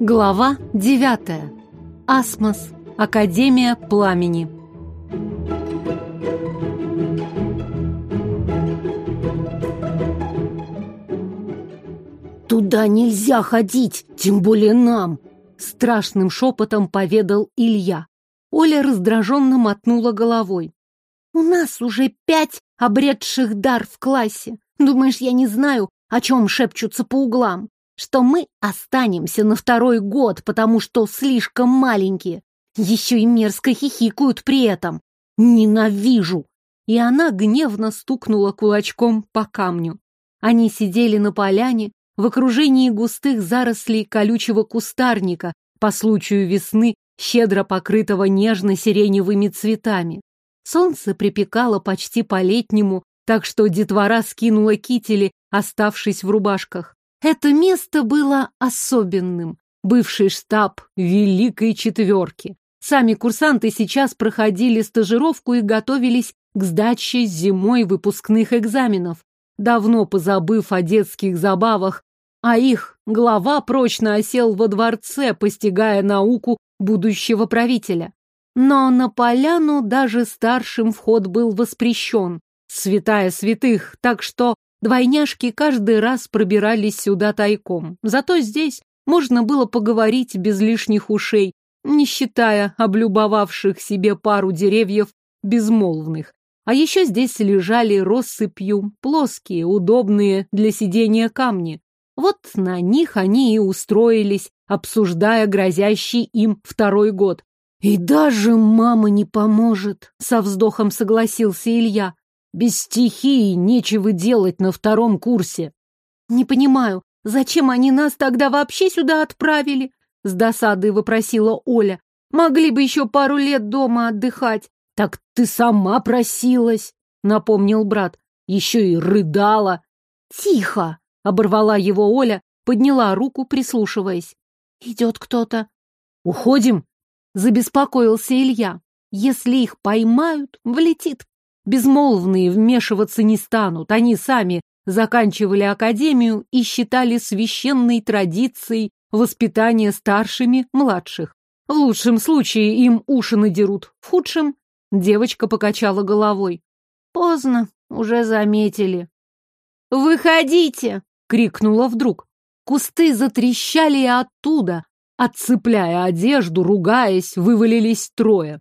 Глава девятая. Асмос. Академия пламени. «Туда нельзя ходить, тем более нам!» Страшным шепотом поведал Илья. Оля раздраженно мотнула головой. «У нас уже пять обретших дар в классе. Думаешь, я не знаю, о чем шепчутся по углам? Что мы останемся на второй год, потому что слишком маленькие. Еще и мерзко хихикают при этом. Ненавижу!» И она гневно стукнула кулачком по камню. Они сидели на поляне, в окружении густых зарослей колючего кустарника, по случаю весны, щедро покрытого нежно-сиреневыми цветами. Солнце припекало почти по-летнему, так что детвора скинула кители, оставшись в рубашках. Это место было особенным. Бывший штаб Великой Четверки. Сами курсанты сейчас проходили стажировку и готовились к сдаче зимой выпускных экзаменов давно позабыв о детских забавах, а их глава прочно осел во дворце, постигая науку будущего правителя. Но на поляну даже старшим вход был воспрещен, святая святых, так что двойняшки каждый раз пробирались сюда тайком. Зато здесь можно было поговорить без лишних ушей, не считая облюбовавших себе пару деревьев безмолвных. А еще здесь лежали россыпью плоские, удобные для сидения камни. Вот на них они и устроились, обсуждая грозящий им второй год. «И даже мама не поможет», — со вздохом согласился Илья. «Без стихии нечего делать на втором курсе». «Не понимаю, зачем они нас тогда вообще сюда отправили?» — с досадой вопросила Оля. «Могли бы еще пару лет дома отдыхать. «Так ты сама просилась», — напомнил брат. «Еще и рыдала». «Тихо!» — оборвала его Оля, подняла руку, прислушиваясь. «Идет кто-то». «Уходим?» — забеспокоился Илья. «Если их поймают, влетит. Безмолвные вмешиваться не станут. Они сами заканчивали академию и считали священной традицией воспитания старшими младших. В лучшем случае им уши надерут, в худшем Девочка покачала головой. Поздно, уже заметили. «Выходите!» — крикнула вдруг. Кусты затрещали и оттуда, отцепляя одежду, ругаясь, вывалились трое.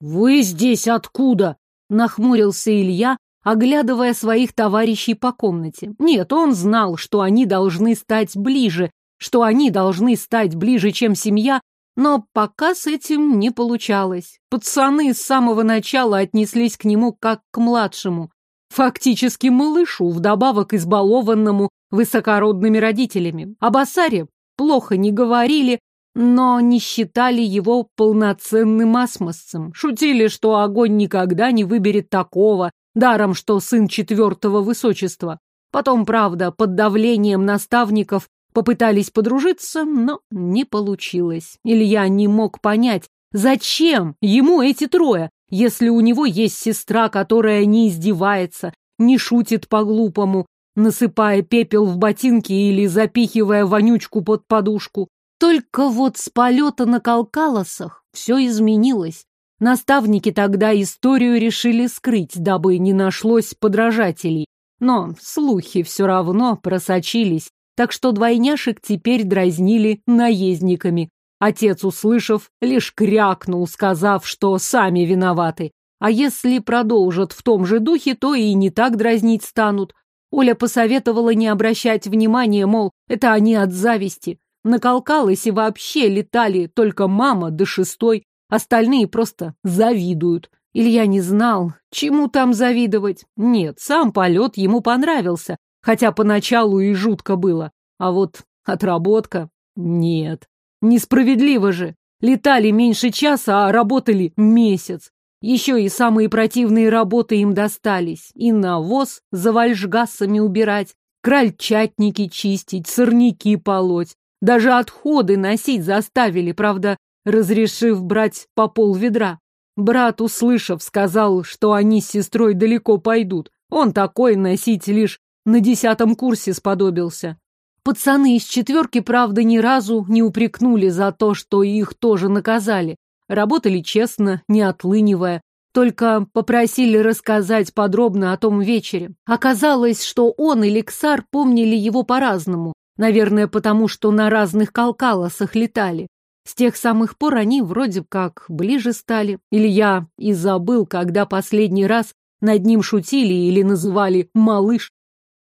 «Вы здесь откуда?» — нахмурился Илья, оглядывая своих товарищей по комнате. Нет, он знал, что они должны стать ближе, что они должны стать ближе, чем семья, но пока с этим не получалось. Пацаны с самого начала отнеслись к нему как к младшему. Фактически малышу, вдобавок избалованному высокородными родителями. Об Асаре плохо не говорили, но не считали его полноценным асмосцем. Шутили, что огонь никогда не выберет такого, даром, что сын четвертого высочества. Потом, правда, под давлением наставников Попытались подружиться, но не получилось. Илья не мог понять, зачем ему эти трое, если у него есть сестра, которая не издевается, не шутит по-глупому, насыпая пепел в ботинки или запихивая вонючку под подушку. Только вот с полета на Калкалосах все изменилось. Наставники тогда историю решили скрыть, дабы не нашлось подражателей. Но слухи все равно просочились, так что двойняшек теперь дразнили наездниками. Отец, услышав, лишь крякнул, сказав, что сами виноваты. А если продолжат в том же духе, то и не так дразнить станут. Оля посоветовала не обращать внимания, мол, это они от зависти. Наколкалась и вообще летали только мама до шестой, остальные просто завидуют. Илья не знал, чему там завидовать. Нет, сам полет ему понравился, хотя поначалу и жутко было. А вот отработка — нет. Несправедливо же. Летали меньше часа, а работали месяц. Еще и самые противные работы им достались. И навоз за вальжгасами убирать, крольчатники чистить, сорняки полоть. Даже отходы носить заставили, правда, разрешив брать по пол ведра. Брат, услышав, сказал, что они с сестрой далеко пойдут. Он такой носить лишь на десятом курсе сподобился. Пацаны из четверки, правда, ни разу не упрекнули за то, что их тоже наказали. Работали честно, не отлынивая. Только попросили рассказать подробно о том вечере. Оказалось, что он и Лексар помнили его по-разному. Наверное, потому что на разных калкалосах летали. С тех самых пор они вроде как ближе стали. Или я и забыл, когда последний раз над ним шутили или называли «малыш».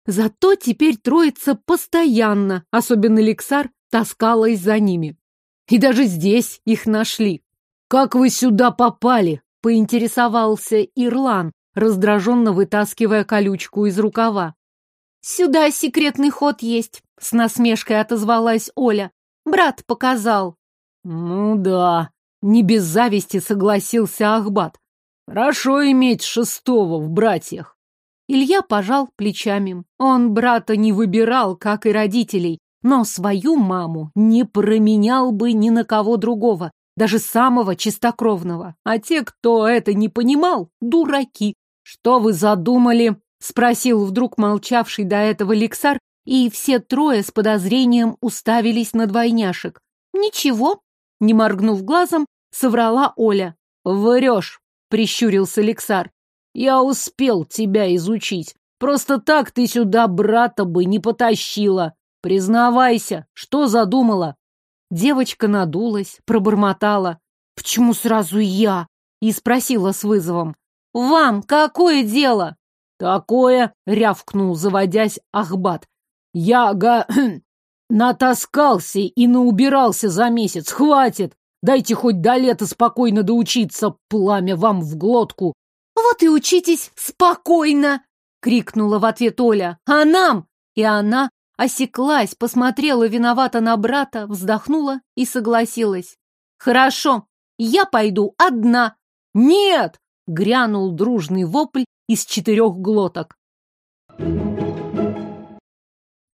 Зато теперь троица постоянно, особенно Лексар, таскалась за ними. И даже здесь их нашли. «Как вы сюда попали?» — поинтересовался Ирлан, раздраженно вытаскивая колючку из рукава. «Сюда секретный ход есть», — с насмешкой отозвалась Оля. «Брат показал». «Ну да», — не без зависти согласился Ахбат. «Хорошо иметь шестого в братьях». Илья пожал плечами. Он брата не выбирал, как и родителей, но свою маму не променял бы ни на кого другого, даже самого чистокровного. А те, кто это не понимал, дураки. «Что вы задумали?» — спросил вдруг молчавший до этого Лексар, и все трое с подозрением уставились на двойняшек. «Ничего», — не моргнув глазом, соврала Оля. «Врешь», — прищурился Лексар. Я успел тебя изучить. Просто так ты сюда брата бы не потащила. Признавайся, что задумала?» Девочка надулась, пробормотала. «Почему сразу я?» И спросила с вызовом. «Вам какое дело?» «Такое!» — рявкнул, заводясь Ахбат. «Я га... натаскался и наубирался за месяц. Хватит! Дайте хоть до лета спокойно доучиться, пламя вам в глотку. «Вот и учитесь спокойно!» — крикнула в ответ Оля. «А нам?» И она осеклась, посмотрела виновато на брата, вздохнула и согласилась. «Хорошо, я пойду одна». «Нет!» — грянул дружный вопль из четырех глоток.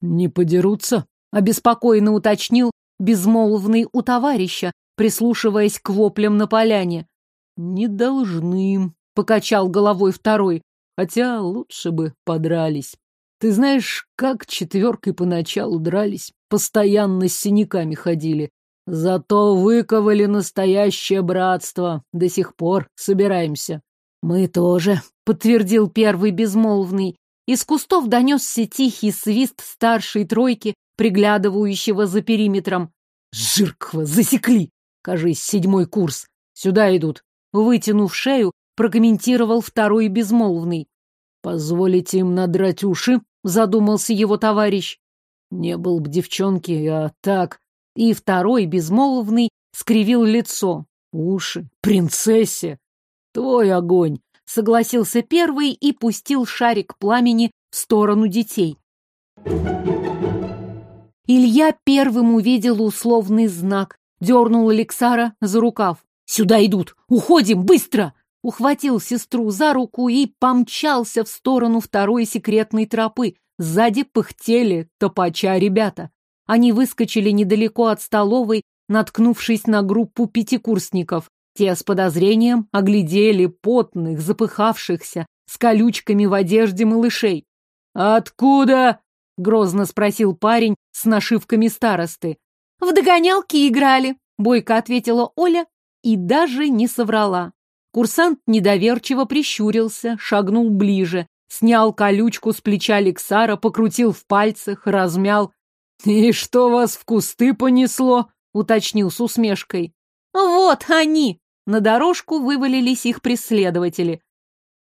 «Не подерутся?» — обеспокоенно уточнил безмолвный у товарища, прислушиваясь к воплям на поляне. «Не должны», покачал головой второй. Хотя лучше бы подрались. Ты знаешь, как четверкой поначалу дрались, постоянно с синяками ходили. Зато выковали настоящее братство. До сих пор собираемся. Мы тоже, подтвердил первый безмолвный. Из кустов донесся тихий свист старшей тройки, приглядывающего за периметром. Жирква, засекли! Кажись, седьмой курс. Сюда идут. Вытянув шею, прокомментировал второй безмолвный. «Позволите им надрать уши?» — задумался его товарищ. «Не был б девчонки, а так...» И второй безмолвный скривил лицо. «Уши? Принцессе? Твой огонь!» — согласился первый и пустил шарик пламени в сторону детей. Илья первым увидел условный знак, дернул Алексара за рукав. «Сюда идут! Уходим! Быстро!» ухватил сестру за руку и помчался в сторону второй секретной тропы. Сзади пыхтели топача ребята. Они выскочили недалеко от столовой, наткнувшись на группу пятикурсников. Те с подозрением оглядели потных, запыхавшихся, с колючками в одежде малышей. «Откуда?» — грозно спросил парень с нашивками старосты. «В догонялки играли», — бойко ответила Оля и даже не соврала. Курсант недоверчиво прищурился, шагнул ближе, снял колючку с плеча Лексара, покрутил в пальцах, размял. «И что вас в кусты понесло?» — уточнил с усмешкой. «Вот они!» — на дорожку вывалились их преследователи.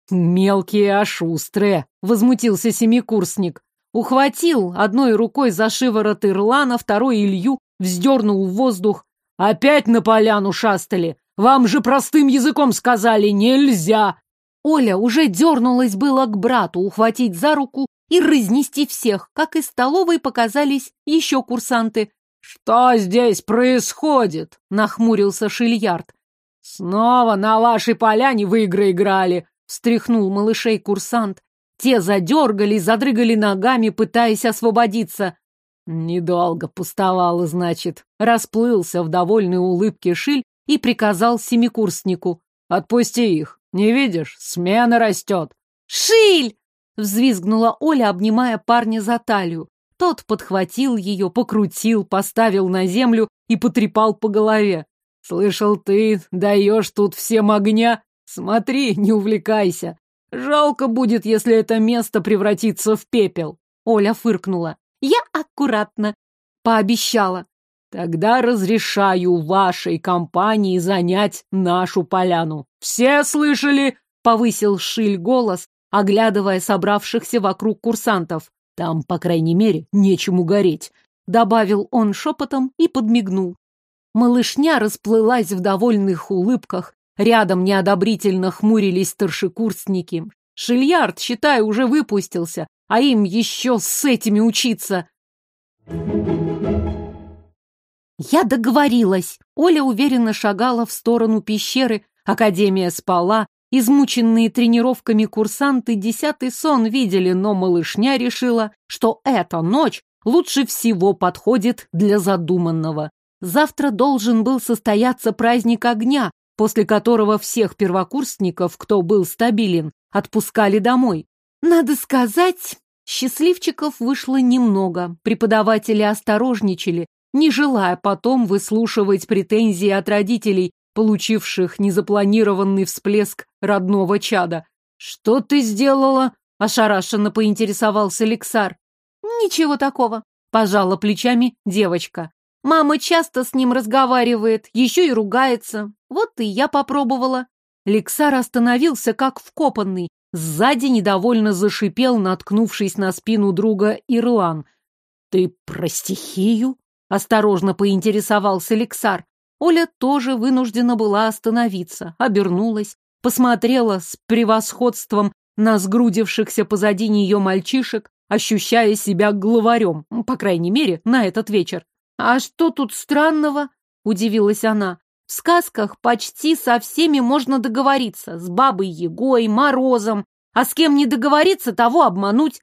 «Мелкие, а шустрые!» — возмутился семикурсник. Ухватил одной рукой за шиворот Ирлана, второй Илью, вздернул в воздух. «Опять на поляну шастали! Вам же простым языком сказали нельзя!» Оля уже дернулась было к брату ухватить за руку и разнести всех, как из столовой показались еще курсанты. «Что здесь происходит?» — нахмурился Шильярд. «Снова на вашей поляне в игры играли!» — встряхнул малышей курсант. Те задергались, задрыгали ногами, пытаясь освободиться. Недолго пустовало, значит. Расплылся в довольной улыбке Шиль и приказал семикурснику. «Отпусти их. Не видишь? Смена растет». «Шиль!» Взвизгнула Оля, обнимая парня за талию. Тот подхватил ее, покрутил, поставил на землю и потрепал по голове. «Слышал, ты даешь тут всем огня? Смотри, не увлекайся. Жалко будет, если это место превратится в пепел». Оля фыркнула. «Я аккуратно», — пообещала. Тогда разрешаю вашей компании занять нашу поляну. Все слышали? Повысил Шиль голос, оглядывая собравшихся вокруг курсантов. Там, по крайней мере, нечему гореть. Добавил он шепотом и подмигнул. Малышня расплылась в довольных улыбках. Рядом неодобрительно хмурились старшекурсники. Шильярд, считай, уже выпустился, а им еще с этими учиться. Я договорилась. Оля уверенно шагала в сторону пещеры, Академия спала, измученные тренировками курсанты десятый сон видели, но малышня решила, что эта ночь лучше всего подходит для задуманного. Завтра должен был состояться праздник огня, после которого всех первокурсников, кто был стабилен, отпускали домой. Надо сказать, счастливчиков вышло немного. Преподаватели осторожничали, не желая потом выслушивать претензии от родителей, получивших незапланированный всплеск родного чада. «Что ты сделала?» — ошарашенно поинтересовался Лексар. «Ничего такого», — пожала плечами девочка. «Мама часто с ним разговаривает, еще и ругается. Вот и я попробовала». Лексар остановился, как вкопанный. Сзади недовольно зашипел, наткнувшись на спину друга Ирлан. «Ты про стихию?» Осторожно поинтересовался Лексар. Оля тоже вынуждена была остановиться, обернулась, посмотрела с превосходством на сгрудившихся позади нее мальчишек, ощущая себя главарем, по крайней мере, на этот вечер. «А что тут странного?» — удивилась она. «В сказках почти со всеми можно договориться, с бабой Егой, Морозом, а с кем не договориться, того обмануть».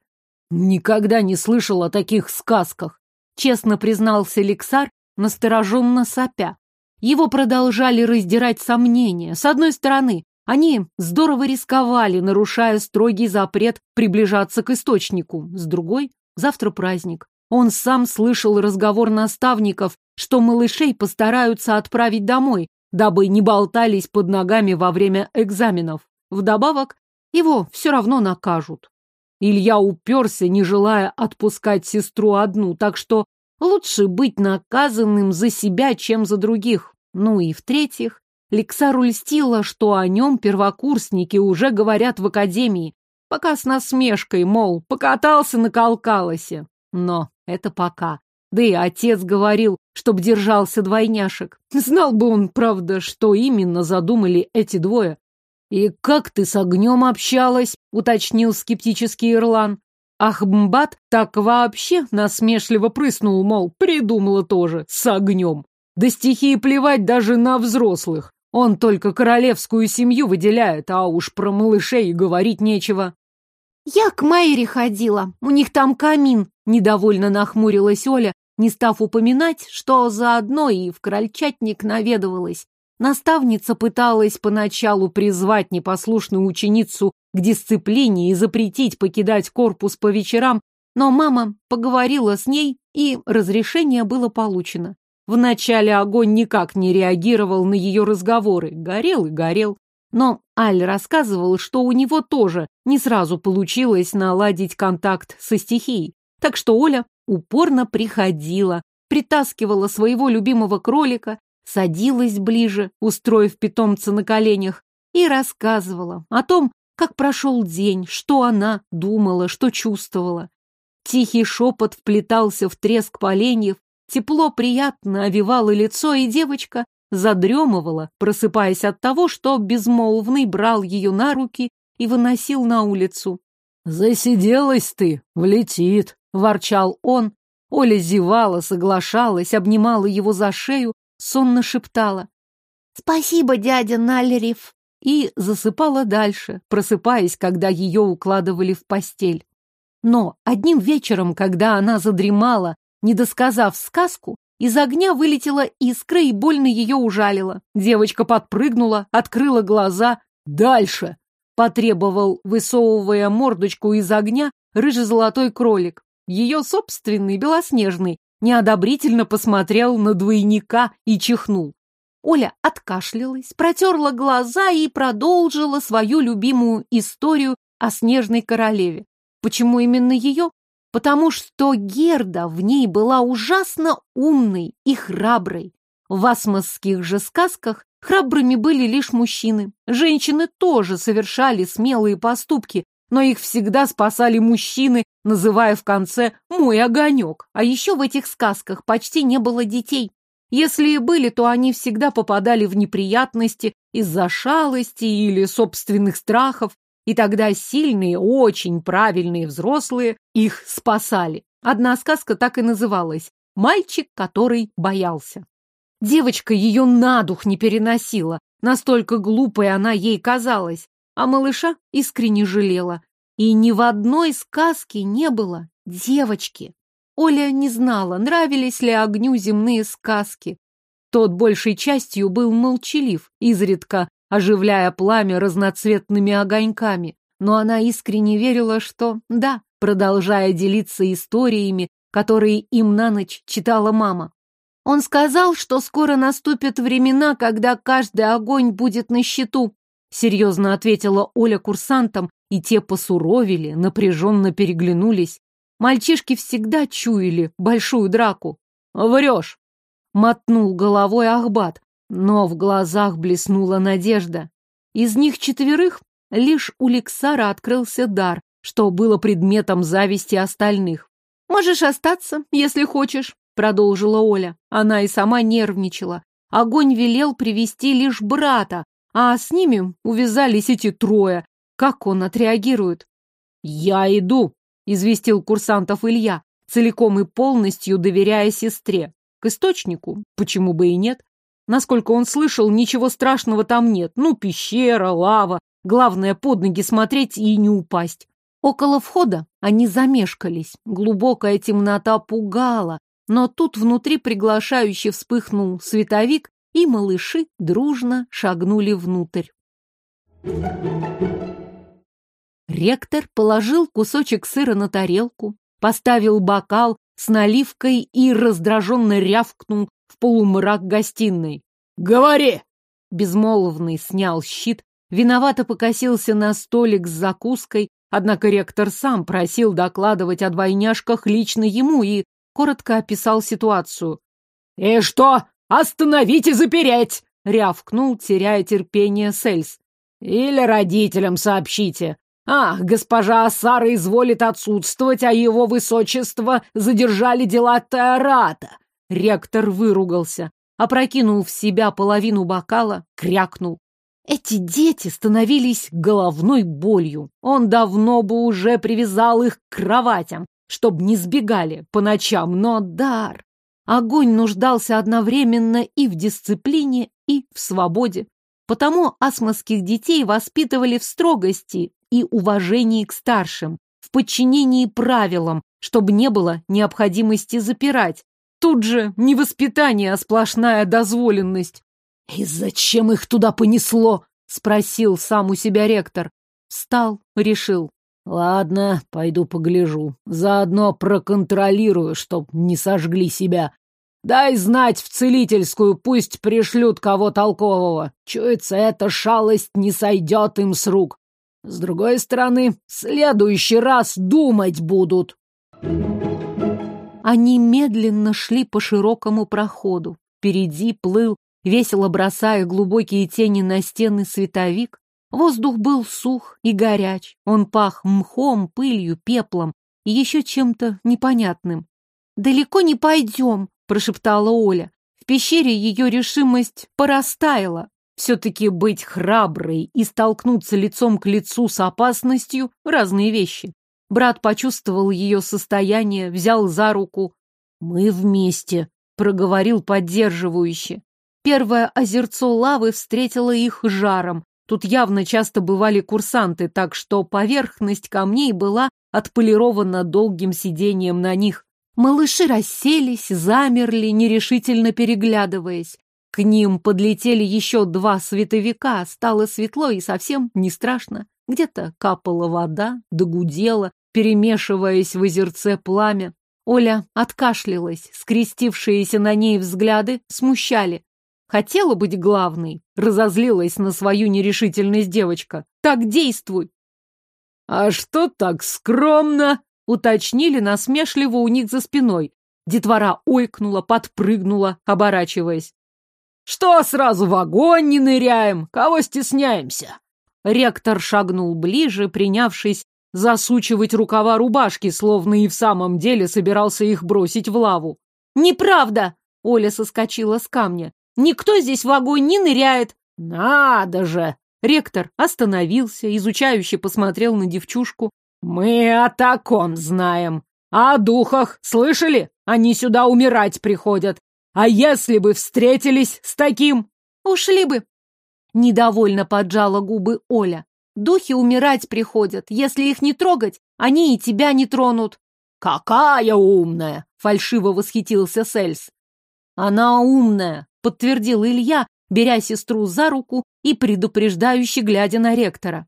«Никогда не слышал о таких сказках», честно признался Лексар, настороженно сопя. Его продолжали раздирать сомнения. С одной стороны, они здорово рисковали, нарушая строгий запрет приближаться к источнику. С другой, завтра праздник. Он сам слышал разговор наставников, что малышей постараются отправить домой, дабы не болтались под ногами во время экзаменов. Вдобавок, его все равно накажут. Илья уперся, не желая отпускать сестру одну, так что лучше быть наказанным за себя, чем за других. Ну и в-третьих, Лексару льстило, что о нем первокурсники уже говорят в академии, пока с насмешкой, мол, покатался на Калкалосе. Но это пока. Да и отец говорил, чтоб держался двойняшек. Знал бы он, правда, что именно задумали эти двое. «И как ты с огнем общалась?» — уточнил скептический Ирлан. Ахмбат так вообще насмешливо прыснул, мол, придумала тоже, с огнем. Да стихии плевать даже на взрослых. Он только королевскую семью выделяет, а уж про малышей говорить нечего. «Я к Майре ходила, у них там камин», — недовольно нахмурилась Оля, не став упоминать, что заодно и в крольчатник наведывалась. Наставница пыталась поначалу призвать непослушную ученицу к дисциплине и запретить покидать корпус по вечерам, но мама поговорила с ней, и разрешение было получено. Вначале огонь никак не реагировал на ее разговоры, горел и горел. Но Аль рассказывал, что у него тоже не сразу получилось наладить контакт со стихией. Так что Оля упорно приходила, притаскивала своего любимого кролика садилась ближе, устроив питомца на коленях, и рассказывала о том, как прошел день, что она думала, что чувствовала. Тихий шепот вплетался в треск поленьев, тепло приятно овивало лицо, и девочка задремывала, просыпаясь от того, что безмолвный брал ее на руки и выносил на улицу. «Засиделась ты, влетит», — ворчал он. Оля зевала, соглашалась, обнимала его за шею, сонно шептала «Спасибо, дядя Налерев!» И засыпала дальше, просыпаясь, когда ее укладывали в постель. Но одним вечером, когда она задремала, не досказав сказку, из огня вылетела искра и больно ее ужалила. Девочка подпрыгнула, открыла глаза. «Дальше!» потребовал, высовывая мордочку из огня, рыжий-золотой кролик. Ее собственный, белоснежный, неодобрительно посмотрел на двойника и чихнул. Оля откашлялась, протерла глаза и продолжила свою любимую историю о снежной королеве. Почему именно ее? Потому что Герда в ней была ужасно умной и храброй. В асмосских же сказках храбрыми были лишь мужчины. Женщины тоже совершали смелые поступки, но их всегда спасали мужчины, называя в конце «мой огонек». А еще в этих сказках почти не было детей. Если и были, то они всегда попадали в неприятности из-за шалости или собственных страхов, и тогда сильные, очень правильные взрослые их спасали. Одна сказка так и называлась «Мальчик, который боялся». Девочка ее на дух не переносила, настолько глупой она ей казалась, а малыша искренне жалела. И ни в одной сказке не было девочки. Оля не знала, нравились ли огню земные сказки. Тот большей частью был молчалив, изредка оживляя пламя разноцветными огоньками, но она искренне верила, что да, продолжая делиться историями, которые им на ночь читала мама. Он сказал, что скоро наступят времена, когда каждый огонь будет на счету. Серьезно ответила Оля курсантам, и те посуровили, напряженно переглянулись. Мальчишки всегда чуяли большую драку. «Врешь!» — мотнул головой Ахбат, но в глазах блеснула надежда. Из них четверых лишь у Лексара открылся дар, что было предметом зависти остальных. «Можешь остаться, если хочешь», продолжила Оля. Она и сама нервничала. Огонь велел привести лишь брата, а с ними увязались эти трое. Как он отреагирует? «Я иду», — известил курсантов Илья, целиком и полностью доверяя сестре. К источнику, почему бы и нет. Насколько он слышал, ничего страшного там нет. Ну, пещера, лава. Главное, под ноги смотреть и не упасть. Около входа они замешкались. Глубокая темнота пугала, но тут внутри приглашающе вспыхнул световик, и малыши дружно шагнули внутрь. Ректор положил кусочек сыра на тарелку, поставил бокал с наливкой и раздраженно рявкнул в полумрак гостиной. «Говори!» Безмолвный снял щит, виновато покосился на столик с закуской, однако ректор сам просил докладывать о двойняшках лично ему и коротко описал ситуацию. «И что? Остановить и запереть!» — рявкнул, теряя терпение Сельс. «Или родителям сообщите. Ах, госпожа Сара изволит отсутствовать, а его высочество задержали дела Теората!» Ректор выругался, опрокинул в себя половину бокала, крякнул. Эти дети становились головной болью. Он давно бы уже привязал их к кроватям, чтоб не сбегали по ночам, но дар. Огонь нуждался одновременно и в дисциплине, и в свободе. Потому асмосских детей воспитывали в строгости и уважении к старшим, в подчинении правилам, чтобы не было необходимости запирать. Тут же не воспитание, а сплошная дозволенность. «И зачем их туда понесло?» — спросил сам у себя ректор. Встал, решил. Ладно, пойду погляжу. Заодно проконтролирую, чтоб не сожгли себя. Дай знать в целительскую, пусть пришлют кого толкового. Чуется, эта шалость не сойдет им с рук. С другой стороны, в следующий раз думать будут. Они медленно шли по широкому проходу. Впереди плыл, весело бросая глубокие тени на стены световик, Воздух был сух и горяч, он пах мхом, пылью, пеплом и еще чем-то непонятным. «Далеко не пойдем», — прошептала Оля. В пещере ее решимость порастаяла. Все-таки быть храброй и столкнуться лицом к лицу с опасностью — разные вещи. Брат почувствовал ее состояние, взял за руку. «Мы вместе», — проговорил поддерживающе. Первое озерцо лавы встретило их жаром, Тут явно часто бывали курсанты, так что поверхность камней была отполирована долгим сидением на них. Малыши расселись, замерли, нерешительно переглядываясь. К ним подлетели еще два световика, стало светло и совсем не страшно. Где-то капала вода, догудела, перемешиваясь в озерце пламя. Оля откашлялась, скрестившиеся на ней взгляды смущали. Хотела быть главной, разозлилась на свою нерешительность девочка. Так действуй. А что так скромно? Уточнили насмешливо у них за спиной. Детвора ойкнула, подпрыгнула, оборачиваясь. Что сразу в огонь не ныряем? Кого стесняемся? Ректор шагнул ближе, принявшись засучивать рукава рубашки, словно и в самом деле собирался их бросить в лаву. «Неправда!» — Оля соскочила с камня. Никто здесь в огонь не ныряет. Надо же! Ректор остановился, изучающе посмотрел на девчушку. Мы о таком знаем. О духах слышали? Они сюда умирать приходят. А если бы встретились с таким? Ушли бы. Недовольно поджала губы Оля. Духи умирать приходят. Если их не трогать, они и тебя не тронут. Какая умная! Фальшиво восхитился Сельс. Она умная, подтвердил Илья, беря сестру за руку и предупреждающе глядя на ректора.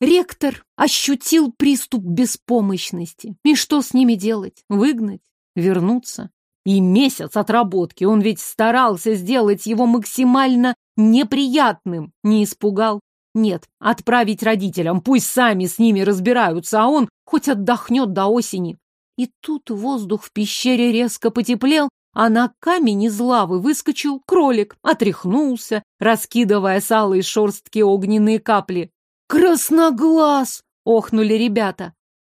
Ректор ощутил приступ беспомощности. И что с ними делать? Выгнать? Вернуться? И месяц отработки. Он ведь старался сделать его максимально неприятным. Не испугал? Нет, отправить родителям. Пусть сами с ними разбираются, а он хоть отдохнет до осени. И тут воздух в пещере резко потеплел, а на камень из лавы выскочил кролик, отряхнулся, раскидывая с алой шорстки огненные капли. «Красноглаз!» — охнули ребята.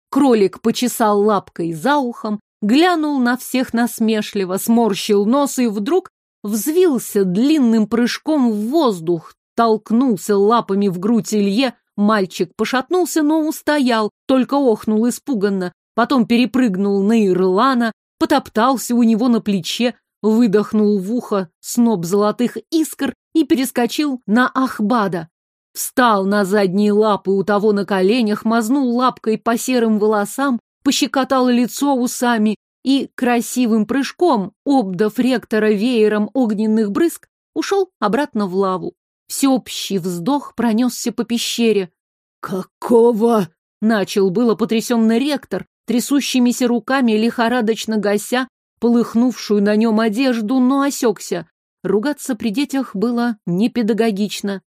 Кролик почесал лапкой за ухом, глянул на всех насмешливо, сморщил нос и вдруг взвился длинным прыжком в воздух, толкнулся лапами в грудь Илье, мальчик пошатнулся, но устоял, только охнул испуганно, потом перепрыгнул на Ирлана, потоптался у него на плече, выдохнул в ухо сноп золотых искр и перескочил на Ахбада. Встал на задние лапы у того на коленях, мазнул лапкой по серым волосам, пощекотал лицо усами и красивым прыжком, обдав ректора веером огненных брызг, ушел обратно в лаву. Всеобщий вздох пронесся по пещере. «Какого?» — начал было потрясенный ректор, трясущимися руками лихорадочно гася полыхнувшую на нем одежду, но осекся. Ругаться при детях было непедагогично.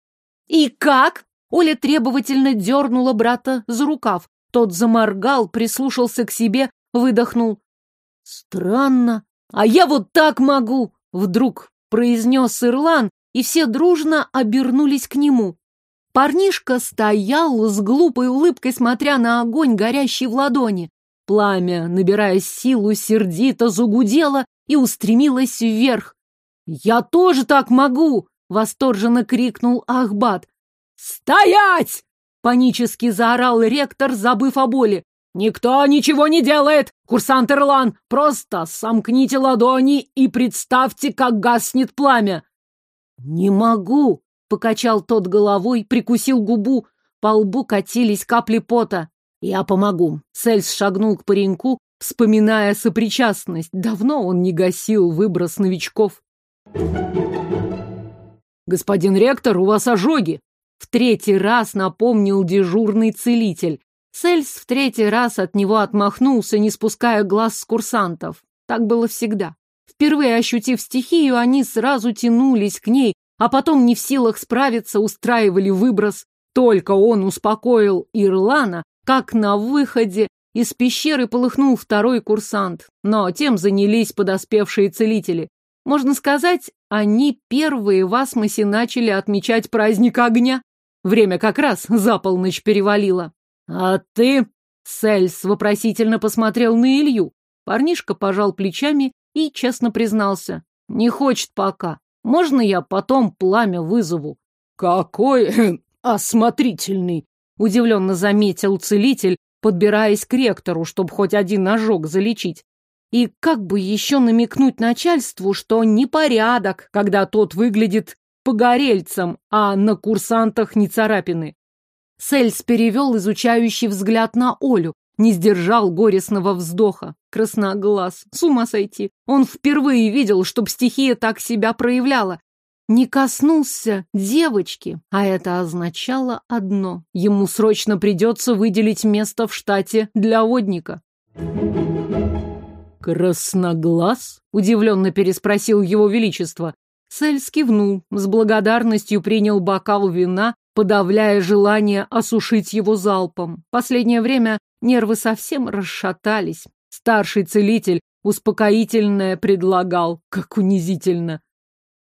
«И как?» Оля требовательно дернула брата за рукав. Тот заморгал, прислушался к себе, выдохнул. «Странно. А я вот так могу!» Вдруг произнес Ирлан, и все дружно обернулись к нему. Парнишка стоял с глупой улыбкой, смотря на огонь, горящий в ладони. Пламя, набирая силу, сердито загудело и устремилось вверх. «Я тоже так могу!» — восторженно крикнул Ахбат. «Стоять!» — панически заорал ректор, забыв о боли. «Никто ничего не делает! Курсант Ирлан, просто сомкните ладони и представьте, как гаснет пламя!» «Не могу!» — покачал тот головой, прикусил губу. По лбу катились капли пота. «Я помогу». Сельс шагнул к пареньку, вспоминая сопричастность. Давно он не гасил выброс новичков. «Господин ректор, у вас ожоги!» В третий раз напомнил дежурный целитель. Сельс в третий раз от него отмахнулся, не спуская глаз с курсантов. Так было всегда. Впервые ощутив стихию, они сразу тянулись к ней, а потом не в силах справиться, устраивали выброс. Только он успокоил Ирлана, как на выходе из пещеры полыхнул второй курсант, но тем занялись подоспевшие целители. Можно сказать, они первые в Асмосе начали отмечать праздник огня. Время как раз за полночь перевалило. А ты... Сельс вопросительно посмотрел на Илью. Парнишка пожал плечами и честно признался. Не хочет пока. Можно я потом пламя вызову? Какой осмотрительный! Удивленно заметил целитель, подбираясь к ректору, чтобы хоть один ожог залечить. И как бы еще намекнуть начальству, что непорядок, когда тот выглядит погорельцем, а на курсантах не царапины. Сельс перевел изучающий взгляд на Олю, не сдержал горестного вздоха. Красноглаз, с ума сойти. Он впервые видел, чтоб стихия так себя проявляла. не коснулся девочки, а это означало одно. Ему срочно придется выделить место в штате для водника. «Красноглаз?» — удивленно переспросил его величество. Сель скивнул, с благодарностью принял бокал вина, подавляя желание осушить его залпом. Последнее время нервы совсем расшатались. Старший целитель успокоительное предлагал, как унизительно.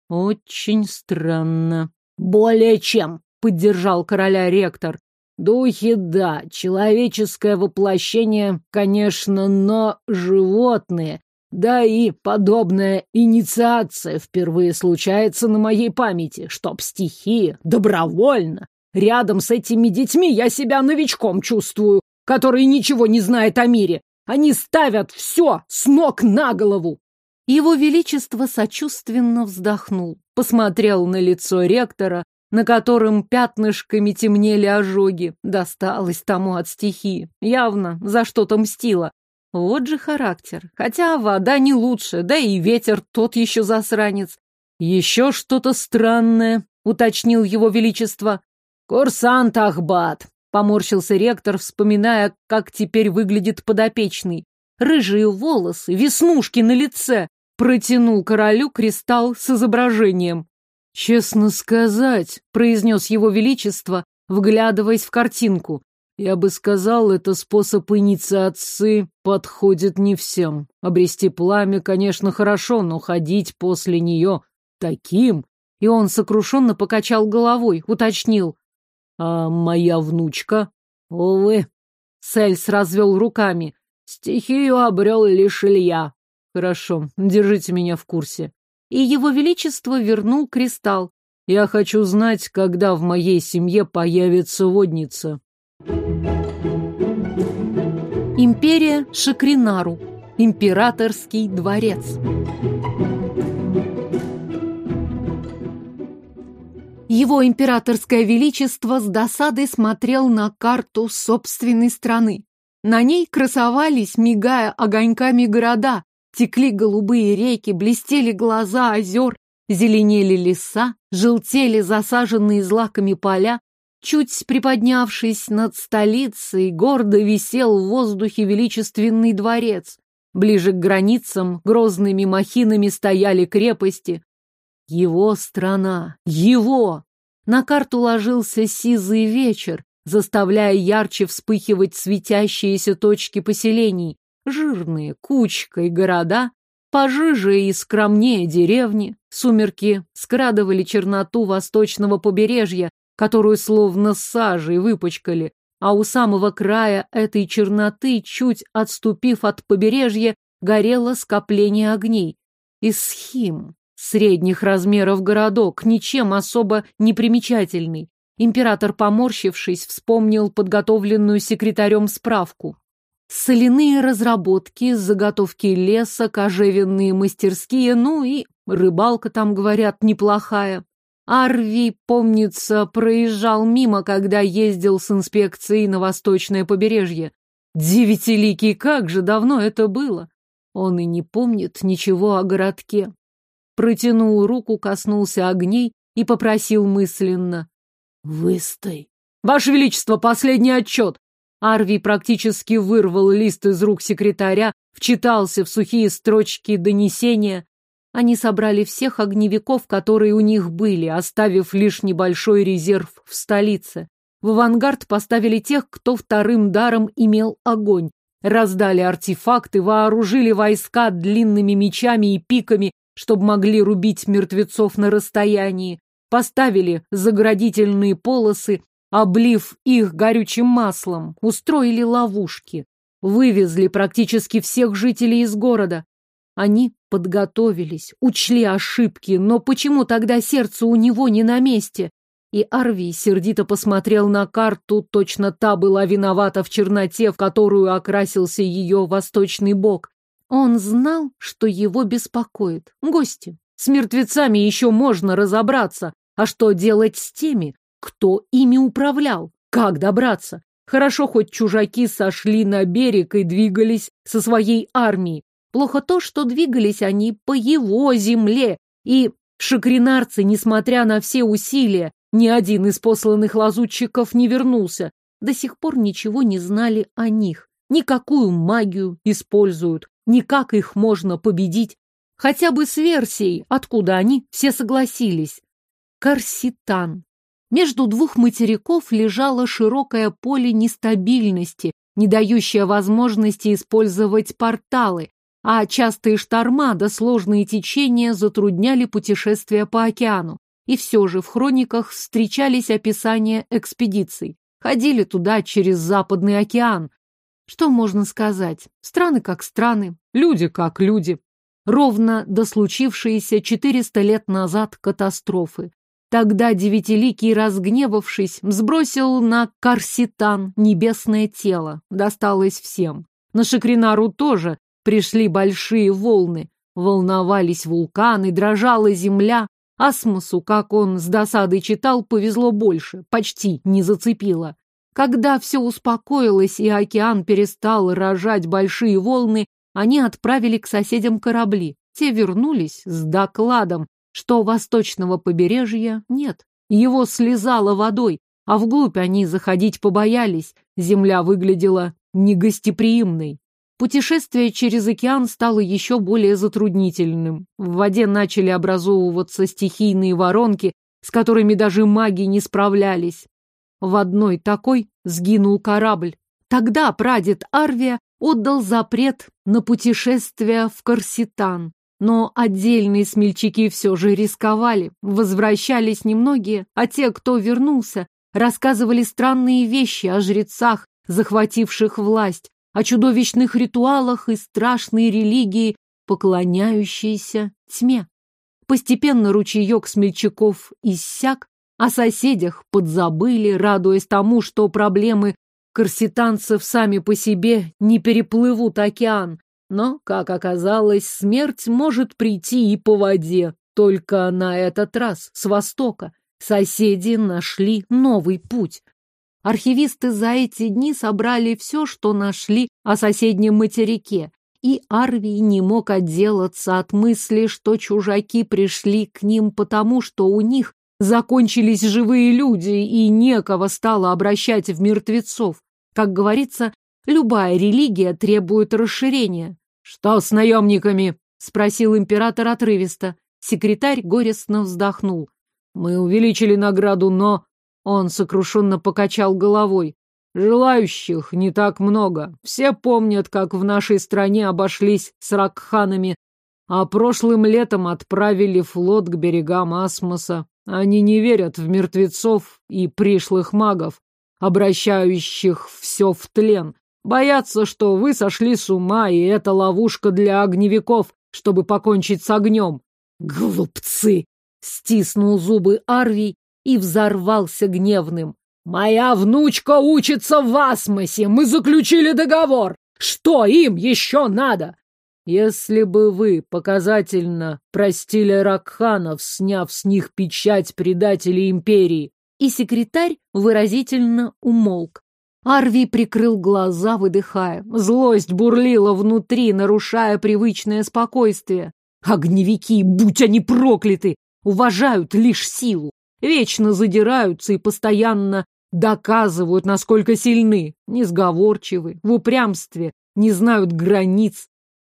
Очень странно. Более чем, поддержал короля ректор. Духи, да, человеческое воплощение, конечно, но животные. Да и подобная инициация впервые случается на моей памяти, чтоб стихия добровольно. Рядом с этими детьми я себя новичком чувствую, который ничего не знает о мире. Они ставят все с ног на голову. Его Величество сочувственно вздохнул, посмотрел на лицо ректора, на котором пятнышками темнели ожоги. Досталось тому от стихии. Явно за что-то мстила. Вот же характер. Хотя вода не лучше, да и ветер тот еще засранец. Еще что-то странное, уточнил его величество. Курсант Ахбат, поморщился ректор, вспоминая, как теперь выглядит подопечный. Рыжие волосы, веснушки на лице. Протянул королю кристалл с изображением. «Честно сказать», — произнес его величество, вглядываясь в картинку, я бы сказал, это способ инициации подходит не всем. Обрести пламя, конечно, хорошо, но ходить после нее таким... И он сокрушенно покачал головой, уточнил. А моя внучка? Увы. Сельс развел руками. Стихию обрел лишь Илья. Хорошо, держите меня в курсе. И его величество вернул кристалл. Я хочу знать, когда в моей семье появится водница. Империя Шакринару. Императорский дворец. Его императорское величество с досадой смотрел на карту собственной страны. На ней красовались, мигая огоньками города, текли голубые реки, блестели глаза озер, зеленели леса, желтели засаженные злаками поля, Чуть приподнявшись над столицей, гордо висел в воздухе величественный дворец. Ближе к границам грозными махинами стояли крепости. Его страна, его! На карту ложился сизый вечер, заставляя ярче вспыхивать светящиеся точки поселений, жирные, кучкой города, пожиже и скромнее деревни. Сумерки скрадывали черноту восточного побережья, которую словно сажей выпачкали, а у самого края этой черноты, чуть отступив от побережья, горело скопление огней. Исхим, средних размеров городок, ничем особо не примечательный. Император, поморщившись, вспомнил подготовленную секретарем справку. Соляные разработки, заготовки леса, кожевенные мастерские, ну и рыбалка там, говорят, неплохая. Арви, помнится, проезжал мимо, когда ездил с инспекцией на восточное побережье. Девятиликий, как же давно это было! Он и не помнит ничего о городке. Протянул руку, коснулся огней и попросил мысленно. «Выстой!» «Ваше Величество, последний отчет!» Арви практически вырвал лист из рук секретаря, вчитался в сухие строчки донесения. Они собрали всех огневиков, которые у них были, оставив лишь небольшой резерв в столице. В авангард поставили тех, кто вторым даром имел огонь. Раздали артефакты, вооружили войска длинными мечами и пиками, чтобы могли рубить мертвецов на расстоянии. Поставили заградительные полосы, облив их горючим маслом, устроили ловушки. Вывезли практически всех жителей из города. Они подготовились, учли ошибки, но почему тогда сердце у него не на месте? И Арви сердито посмотрел на карту, точно та была виновата в черноте, в которую окрасился ее восточный бок. Он знал, что его беспокоит. Гости. С мертвецами еще можно разобраться. А что делать с теми, кто ими управлял? Как добраться? Хорошо, хоть чужаки сошли на берег и двигались со своей армией. Плохо то, что двигались они по его земле, и Шакринарцы, несмотря на все усилия, ни один из посланных лазутчиков не вернулся. До сих пор ничего не знали о них. Никакую магию используют, никак их можно победить. Хотя бы с версией, откуда они, все согласились. Корситан. Между двух материков лежало широкое поле нестабильности, не дающее возможности использовать порталы, а частые шторма да сложные течения затрудняли путешествия по океану. И все же в хрониках встречались описания экспедиций. Ходили туда через Западный океан. Что можно сказать? Страны как страны, люди как люди. Ровно до случившейся 400 лет назад катастрофы. Тогда Девятиликий, разгневавшись, сбросил на Корситан небесное тело. Досталось всем. На Шакринару тоже пришли большие волны. Волновались вулканы, дрожала земля. Асмосу, как он с досадой читал, повезло больше, почти не зацепило. Когда все успокоилось и океан перестал рожать большие волны, они отправили к соседям корабли. Те вернулись с докладом, что восточного побережья нет. Его слезало водой, а вглубь они заходить побоялись. Земля выглядела негостеприимной. Путешествие через океан стало еще более затруднительным. В воде начали образовываться стихийные воронки, с которыми даже маги не справлялись. В одной такой сгинул корабль. Тогда прадед Арвия отдал запрет на путешествие в Корситан. Но отдельные смельчаки все же рисковали. Возвращались немногие, а те, кто вернулся, рассказывали странные вещи о жрецах, захвативших власть, о чудовищных ритуалах и страшной религии, поклоняющейся тьме. Постепенно ручеек смельчаков иссяк, о соседях подзабыли, радуясь тому, что проблемы корситанцев сами по себе не переплывут океан, но, как оказалось, смерть может прийти и по воде, только на этот раз с востока. Соседи нашли новый путь. Архивисты за эти дни собрали все, что нашли о соседнем материке, и Арвий не мог отделаться от мысли, что чужаки пришли к ним потому, что у них закончились живые люди и некого стало обращать в мертвецов. Как говорится, любая религия требует расширения. «Что с наемниками?» — спросил император отрывисто. Секретарь горестно вздохнул. «Мы увеличили награду, но...» Он сокрушенно покачал головой. «Желающих не так много. Все помнят, как в нашей стране обошлись с ракханами, а прошлым летом отправили флот к берегам Асмоса. Они не верят в мертвецов и пришлых магов, обращающих все в тлен. Боятся, что вы сошли с ума, и это ловушка для огневиков, чтобы покончить с огнем. Глупцы! Стиснул зубы Арвий и взорвался гневным. Моя внучка учится в Асмосе, мы заключили договор. Что им еще надо? Если бы вы показательно простили Ракханов, сняв с них печать предателей империи. И секретарь выразительно умолк. Арви прикрыл глаза, выдыхая. Злость бурлила внутри, нарушая привычное спокойствие. Огневики, будь они прокляты, уважают лишь силу. Вечно задираются и постоянно доказывают, насколько сильны. Несговорчивы, в упрямстве, не знают границ.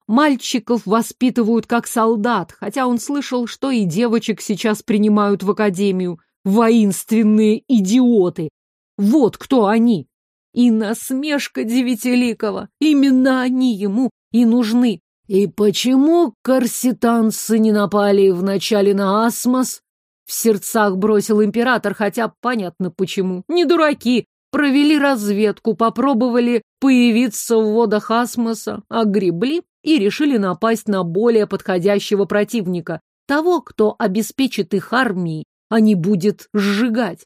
Мальчиков воспитывают как солдат, хотя он слышал, что и девочек сейчас принимают в академию. Воинственные идиоты. Вот кто они. И насмешка Девятиликова. Именно они ему и нужны. И почему корситанцы не напали вначале на Асмос? В сердцах бросил император, хотя понятно почему. Не дураки. Провели разведку, попробовали появиться в водах Асмоса, огребли и решили напасть на более подходящего противника. Того, кто обеспечит их армией, а не будет сжигать.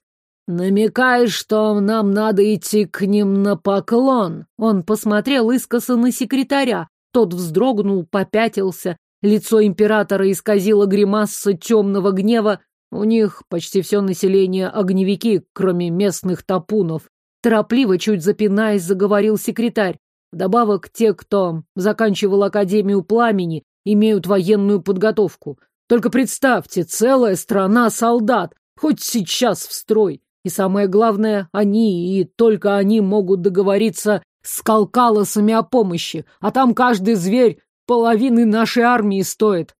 «Намекаешь, что нам надо идти к ним на поклон?» Он посмотрел искоса на секретаря. Тот вздрогнул, попятился. Лицо императора исказило гримаса темного гнева. У них почти все население огневики, кроме местных топунов. Торопливо, чуть запинаясь, заговорил секретарь. Вдобавок, те, кто заканчивал Академию Пламени, имеют военную подготовку. Только представьте, целая страна солдат, хоть сейчас в строй. И самое главное, они и только они могут договориться с калкалосами о помощи, а там каждый зверь половины нашей армии стоит.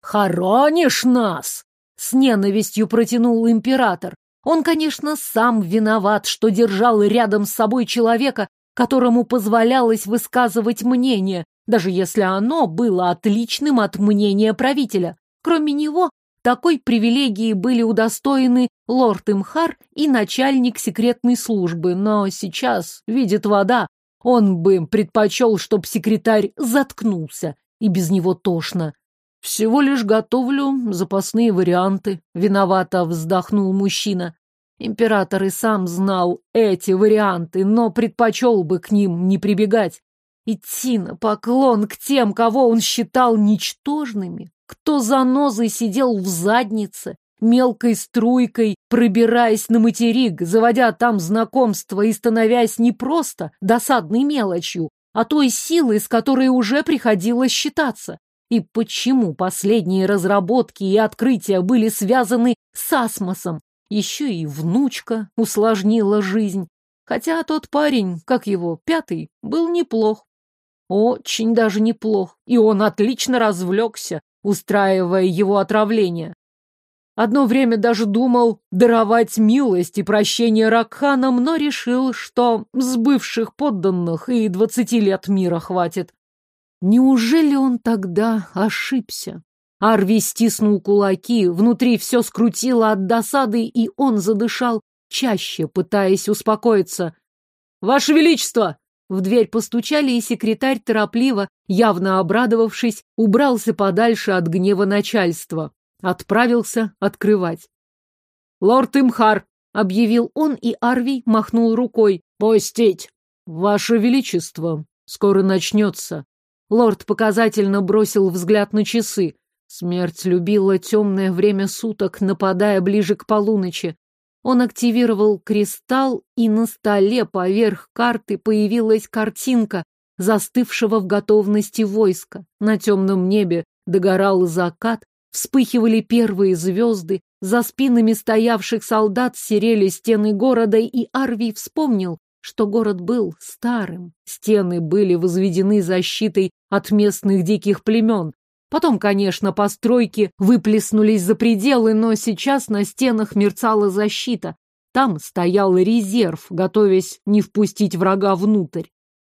«Хоронишь нас?» — с ненавистью протянул император. Он, конечно, сам виноват, что держал рядом с собой человека, которому позволялось высказывать мнение, даже если оно было отличным от мнения правителя. Кроме него, такой привилегии были удостоены лорд Имхар и начальник секретной службы, но сейчас, видит вода, он бы предпочел, чтоб секретарь заткнулся, и без него тошно. Всего лишь готовлю запасные варианты, виновато вздохнул мужчина. Император и сам знал эти варианты, но предпочел бы к ним не прибегать. Идти на поклон к тем, кого он считал ничтожными, кто за нозой сидел в заднице, мелкой струйкой, пробираясь на материк, заводя там знакомства и становясь не просто досадной мелочью, а той силой, с которой уже приходилось считаться. И почему последние разработки и открытия были связаны с асмосом? Еще и внучка усложнила жизнь. Хотя тот парень, как его, пятый, был неплох. Очень даже неплох. И он отлично развлекся, устраивая его отравление. Одно время даже думал даровать милость и прощение Ракханам, но решил, что с бывших подданных и двадцати лет мира хватит. Неужели он тогда ошибся? Арви стиснул кулаки, внутри все скрутило от досады, и он задышал чаще, пытаясь успокоиться. «Ваше Величество!» В дверь постучали, и секретарь торопливо, явно обрадовавшись, убрался подальше от гнева начальства. Отправился открывать. «Лорд Имхар!» — объявил он, и Арви махнул рукой. «Пустить!» «Ваше Величество! Скоро начнется!» Лорд показательно бросил взгляд на часы. Смерть любила темное время суток, нападая ближе к полуночи. Он активировал кристалл, и на столе поверх карты появилась картинка застывшего в готовности войска. На темном небе догорал закат, вспыхивали первые звезды, за спинами стоявших солдат серели стены города, и Арвий вспомнил, что город был старым. Стены были возведены защитой от местных диких племен. Потом, конечно, постройки выплеснулись за пределы, но сейчас на стенах мерцала защита. Там стоял резерв, готовясь не впустить врага внутрь.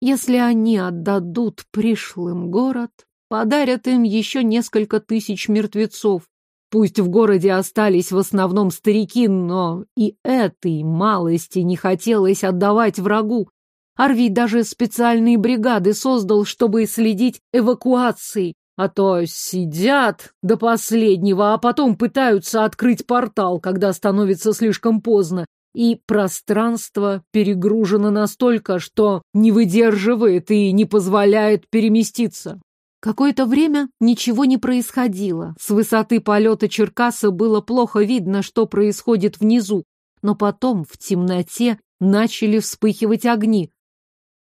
Если они отдадут пришлым город, подарят им еще несколько тысяч мертвецов. Пусть в городе остались в основном старики, но и этой малости не хотелось отдавать врагу. Арвий даже специальные бригады создал, чтобы следить эвакуацией, а то сидят до последнего, а потом пытаются открыть портал, когда становится слишком поздно, и пространство перегружено настолько, что не выдерживает и не позволяет переместиться. Какое-то время ничего не происходило. С высоты полета Черкаса было плохо видно, что происходит внизу, но потом в темноте начали вспыхивать огни.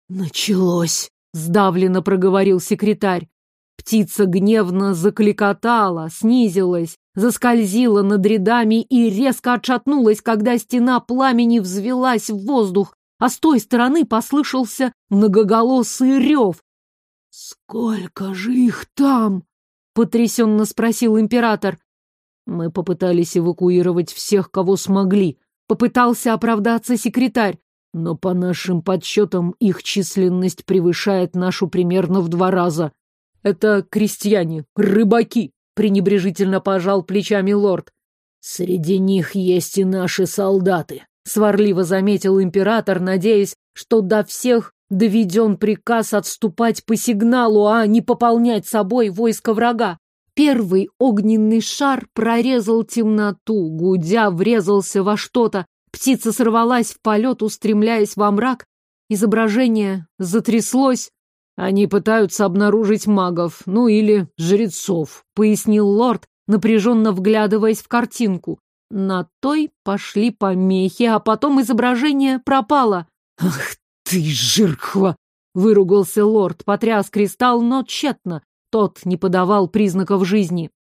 «Началось!» — сдавленно проговорил секретарь. Птица гневно закликотала, снизилась, заскользила над рядами и резко отшатнулась, когда стена пламени взвелась в воздух, а с той стороны послышался многоголосый рев, «Сколько же их там?» — потрясенно спросил император. Мы попытались эвакуировать всех, кого смогли. Попытался оправдаться секретарь. Но по нашим подсчетам их численность превышает нашу примерно в два раза. Это крестьяне, рыбаки, пренебрежительно пожал плечами лорд. Среди них есть и наши солдаты, сварливо заметил император, надеясь, что до всех доведен приказ отступать по сигналу, а не пополнять собой войско врага. Первый огненный шар прорезал темноту, гудя врезался во что-то. Птица сорвалась в полет, устремляясь во мрак. Изображение затряслось. Они пытаются обнаружить магов, ну или жрецов, пояснил лорд, напряженно вглядываясь в картинку. На той пошли помехи, а потом изображение пропало. Ах «Ты жирхва!» — выругался лорд, потряс кристалл, но тщетно. Тот не подавал признаков жизни.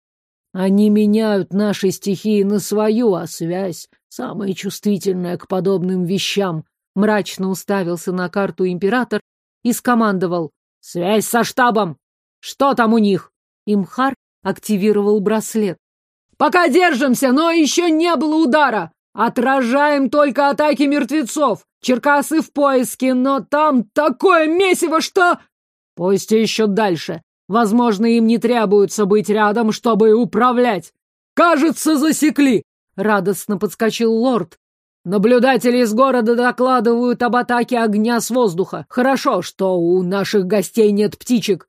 Они меняют наши стихии на свою, а связь самая чувствительная к подобным вещам. Мрачно уставился на карту император и скомандовал. «Связь со штабом! Что там у них?» Имхар активировал браслет. «Пока держимся, но еще не было удара! Отражаем только атаки мертвецов! Черкасы в поиске, но там такое месиво, что...» «Пусть еще дальше. Возможно, им не требуется быть рядом, чтобы управлять. Кажется, засекли!» Радостно подскочил лорд. Наблюдатели из города докладывают об атаке огня с воздуха. Хорошо, что у наших гостей нет птичек.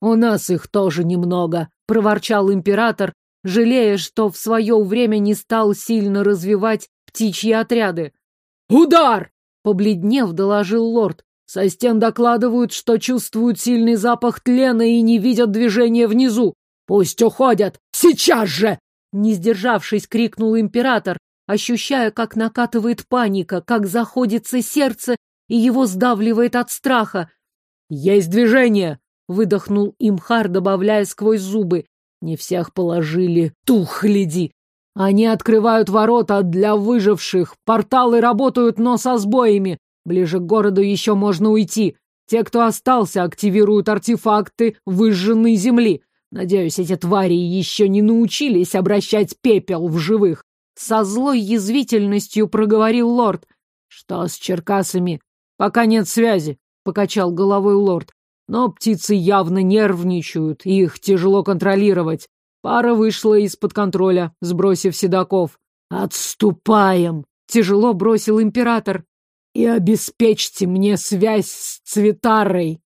У нас их тоже немного, проворчал император, жалея, что в свое время не стал сильно развивать птичьи отряды. «Удар!» — побледнев, доложил лорд. Со стен докладывают, что чувствуют сильный запах тлена и не видят движения внизу. Пусть уходят! Сейчас же! Не сдержавшись, крикнул император, ощущая, как накатывает паника, как заходится сердце и его сдавливает от страха. «Есть движение!» — выдохнул Имхар, добавляя сквозь зубы. «Не всех положили, тухляди! Они открывают ворота для выживших, порталы работают, но со сбоями. Ближе к городу еще можно уйти. Те, кто остался, активируют артефакты выжженной земли. Надеюсь, эти твари еще не научились обращать пепел в живых. Со злой язвительностью проговорил лорд. Что с черкасами? Пока нет связи, покачал головой лорд. Но птицы явно нервничают, их тяжело контролировать. Пара вышла из-под контроля, сбросив седаков. «Отступаем!» — тяжело бросил император и обеспечьте мне связь с Цветарой.